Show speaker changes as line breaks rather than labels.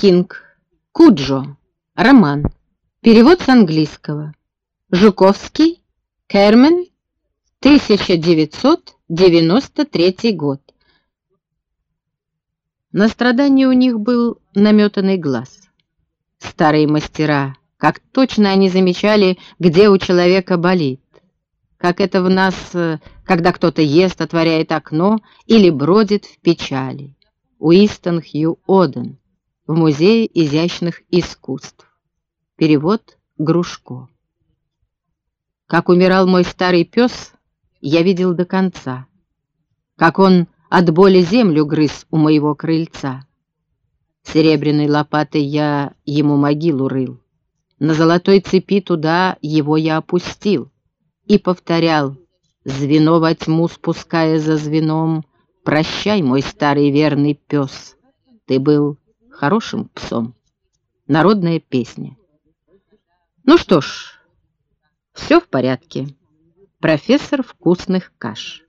Кинг. Куджо. Роман. Перевод с английского. Жуковский. Кермен. 1993 год. На страдание у них был наметанный глаз. Старые мастера, как точно они замечали, где у человека болит. Как это в нас, когда кто-то ест, отворяет окно или бродит в печали. Уистон Хью Оден в Музее изящных искусств. Перевод Грушко. Как умирал мой старый пес, я видел до конца. Как он от боли землю грыз у моего крыльца. Серебряной лопатой я ему могилу рыл. На золотой цепи туда его я опустил и повторял, звено во тьму спуская за звеном, «Прощай, мой старый верный пес, ты был хорошим псом». Народная песня. Ну что ж, все в порядке. Профессор вкусных каш.